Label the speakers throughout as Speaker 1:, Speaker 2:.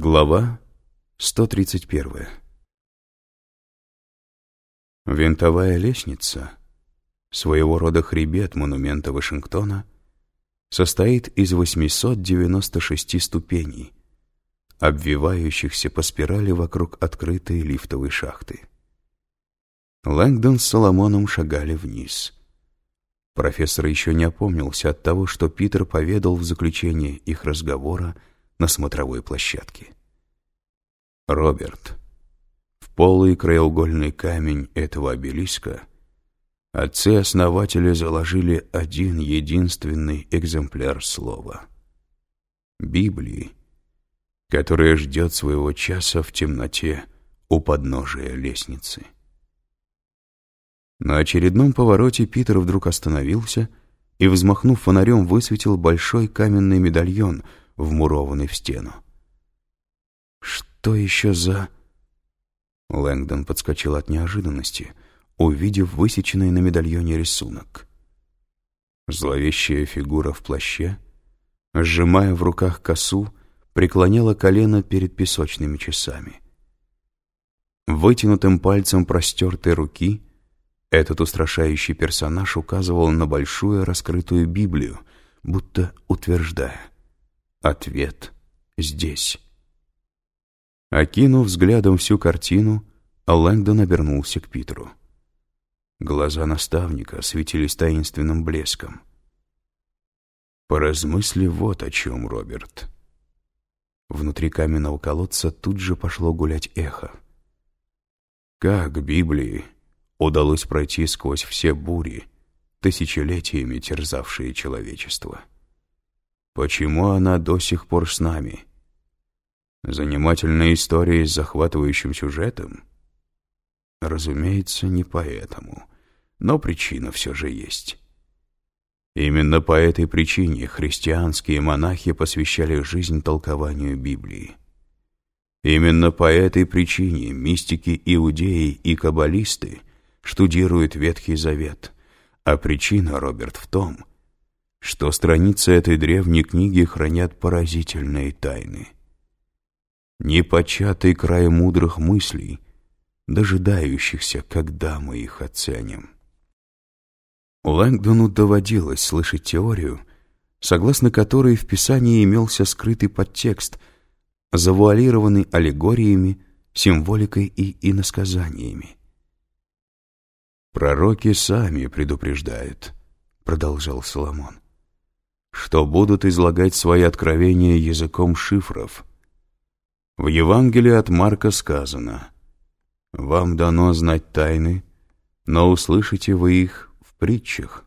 Speaker 1: Глава 131 Винтовая лестница, своего рода хребет монумента Вашингтона, состоит из 896 ступеней, обвивающихся по спирали вокруг открытой лифтовой шахты. Лэнгдон с Соломоном шагали вниз. Профессор еще не опомнился от того, что Питер поведал в заключение их разговора на смотровой площадке. Роберт. В полый краеугольный камень этого обелиска отцы-основатели заложили один единственный экземпляр слова. Библии, которая ждет своего часа в темноте у подножия лестницы. На очередном повороте Питер вдруг остановился и, взмахнув фонарем, высветил большой каменный медальон — вмурованный в стену. «Что еще за...» Лэнгдон подскочил от неожиданности, увидев высеченный на медальоне рисунок. Зловещая фигура в плаще, сжимая в руках косу, преклоняла колено перед песочными часами. Вытянутым пальцем простертой руки этот устрашающий персонаж указывал на большую раскрытую Библию, будто утверждая — Ответ здесь. Окинув взглядом всю картину, Лэнгдон обернулся к Питеру. Глаза наставника светились таинственным блеском. «Поразмысли вот о чем, Роберт». Внутри каменного колодца тут же пошло гулять эхо. Как Библии удалось пройти сквозь все бури, тысячелетиями терзавшие человечество? Почему она до сих пор с нами? Занимательная история с захватывающим сюжетом? Разумеется, не поэтому, но причина все же есть. Именно по этой причине христианские монахи посвящали жизнь толкованию Библии. Именно по этой причине мистики иудеи и каббалисты штудируют Ветхий Завет, а причина, Роберт, в том, что страницы этой древней книги хранят поразительные тайны. Непочатый край мудрых мыслей, дожидающихся, когда мы их оценим. Лэнгдону доводилось слышать теорию, согласно которой в Писании имелся скрытый подтекст, завуалированный аллегориями, символикой и иносказаниями. «Пророки сами предупреждают», — продолжал Соломон что будут излагать свои откровения языком шифров. В Евангелии от Марка сказано «Вам дано знать тайны, но услышите вы их в притчах».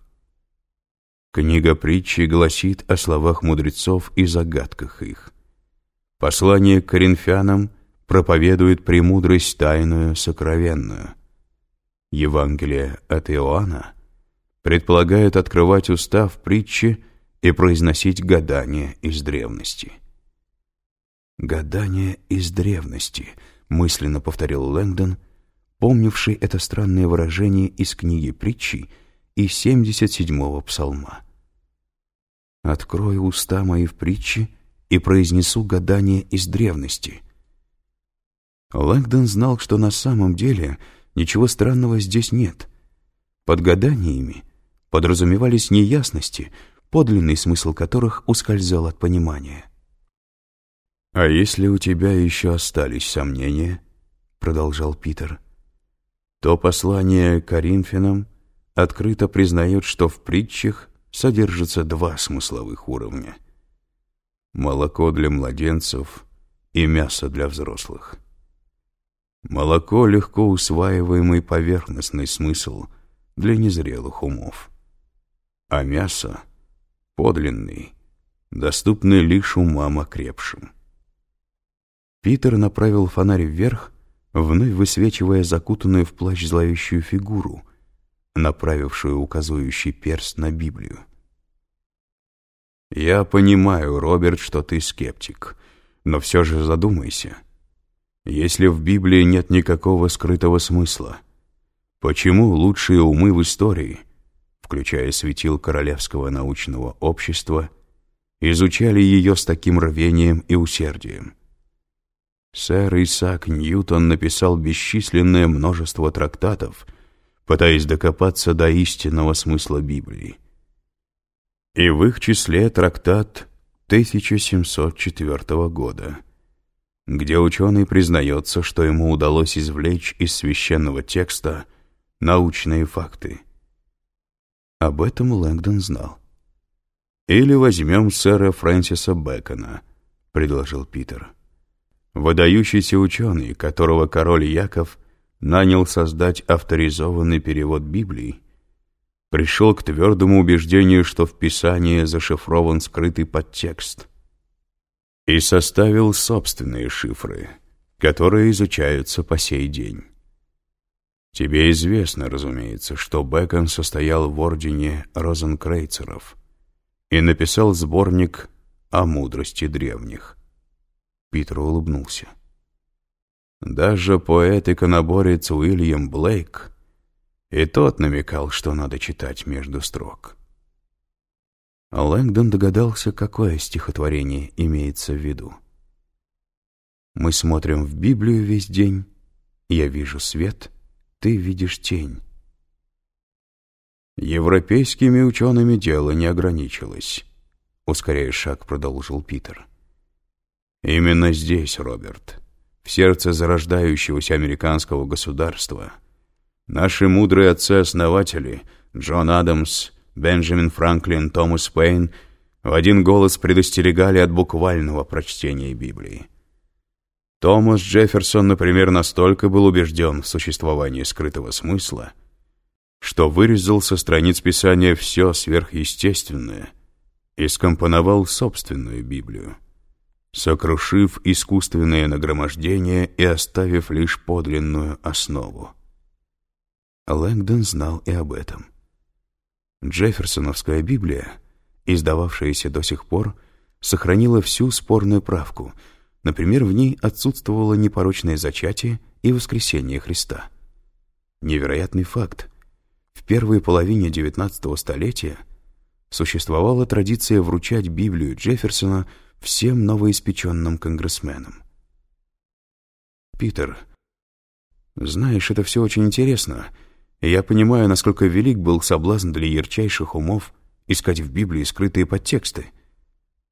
Speaker 1: Книга притчи гласит о словах мудрецов и загадках их. Послание к коринфянам проповедует премудрость тайную, сокровенную. Евангелие от Иоанна предполагает открывать устав притчи и произносить гадания из древности. «Гадания из древности», — мысленно повторил Лэнгдон, помнивший это странное выражение из книги притчи и 77-го псалма. «Открою уста мои в притче и произнесу гадания из древности». Лэнгдон знал, что на самом деле ничего странного здесь нет. Под гаданиями подразумевались неясности — подлинный смысл которых ускользал от понимания. «А если у тебя еще остались сомнения?» — продолжал Питер. «То послание Коринфянам открыто признает, что в притчах содержатся два смысловых уровня — молоко для младенцев и мясо для взрослых. Молоко — легко усваиваемый поверхностный смысл для незрелых умов, а мясо — подлинный, доступный лишь умам окрепшим. Питер направил фонарь вверх, вновь высвечивая закутанную в плащ зловещую фигуру, направившую указывающий перст на Библию. «Я понимаю, Роберт, что ты скептик, но все же задумайся. Если в Библии нет никакого скрытого смысла, почему лучшие умы в истории — включая светил Королевского научного общества, изучали ее с таким рвением и усердием. Сэр Исаак Ньютон написал бесчисленное множество трактатов, пытаясь докопаться до истинного смысла Библии. И в их числе трактат 1704 года, где ученый признается, что ему удалось извлечь из священного текста научные факты. Об этом Лэнгдон знал. «Или возьмем сэра Фрэнсиса Бэкона», — предложил Питер. Выдающийся ученый, которого король Яков нанял создать авторизованный перевод Библии, пришел к твердому убеждению, что в Писании зашифрован скрытый подтекст, и составил собственные шифры, которые изучаются по сей день. Тебе известно, разумеется, что Бекон состоял в ордене розенкрейцеров и написал сборник о мудрости древних. Питер улыбнулся. Даже поэт-иконоборец Уильям Блейк и тот намекал, что надо читать между строк. Лэнгдон догадался, какое стихотворение имеется в виду. «Мы смотрим в Библию весь день, я вижу свет, ты видишь тень». Европейскими учеными дело не ограничилось, ускоряя шаг, продолжил Питер. Именно здесь, Роберт, в сердце зарождающегося американского государства — Наши мудрые отцы-основатели, Джон Адамс, Бенджамин Франклин, Томас Пейн, в один голос предостерегали от буквального прочтения Библии. Томас Джефферсон, например, настолько был убежден в существовании скрытого смысла, что вырезал со страниц Писания все сверхъестественное и скомпоновал собственную Библию, сокрушив искусственное нагромождение и оставив лишь подлинную основу. Лэнгдон знал и об этом. Джефферсоновская Библия, издававшаяся до сих пор, сохранила всю спорную правку. Например, в ней отсутствовало непорочное зачатие и воскресение Христа. Невероятный факт. В первой половине XIX столетия существовала традиция вручать Библию Джефферсона всем новоиспеченным конгрессменам. «Питер, знаешь, это все очень интересно», я понимаю, насколько велик был соблазн для ярчайших умов искать в Библии скрытые подтексты.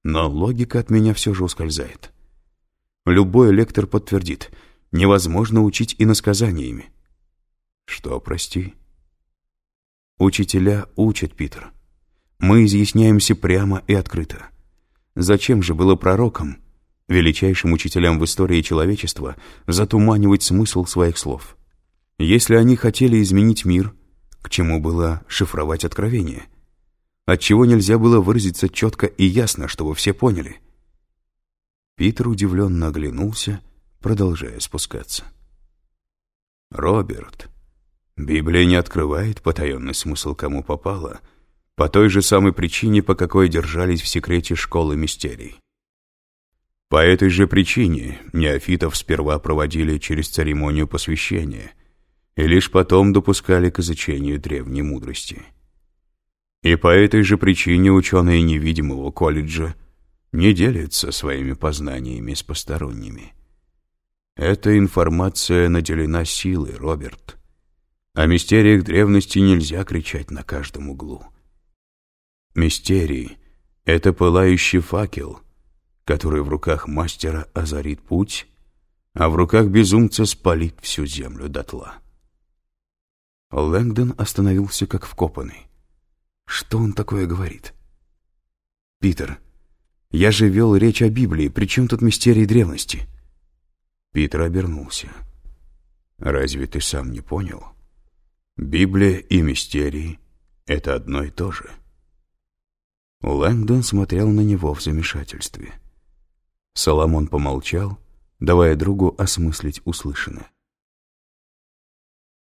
Speaker 1: Но логика от меня все же ускользает. Любой лектор подтвердит, невозможно учить иносказаниями. Что, прости? Учителя учат, Питер. Мы изъясняемся прямо и открыто. Зачем же было пророкам, величайшим учителям в истории человечества, затуманивать смысл своих слов? Если они хотели изменить мир, к чему было шифровать откровение? Отчего нельзя было выразиться четко и ясно, чтобы все поняли? Питер удивленно оглянулся, продолжая спускаться. «Роберт, Библия не открывает потаенный смысл кому попало, по той же самой причине, по какой держались в секрете школы мистерий. По этой же причине неофитов сперва проводили через церемонию посвящения, и лишь потом допускали к изучению древней мудрости. И по этой же причине ученые невидимого колледжа не делятся своими познаниями с посторонними. Эта информация наделена силой, Роберт. О мистериях древности нельзя кричать на каждом углу. Мистерии — это пылающий факел, который в руках мастера озарит путь, а в руках безумца спалит всю землю дотла. Лэнгдон остановился как вкопанный. Что он такое говорит? «Питер, я же вел речь о Библии, при чем тут мистерии древности?» Питер обернулся. «Разве ты сам не понял? Библия и мистерии — это одно и то же». Лэнгдон смотрел на него в замешательстве. Соломон помолчал, давая другу осмыслить услышанное.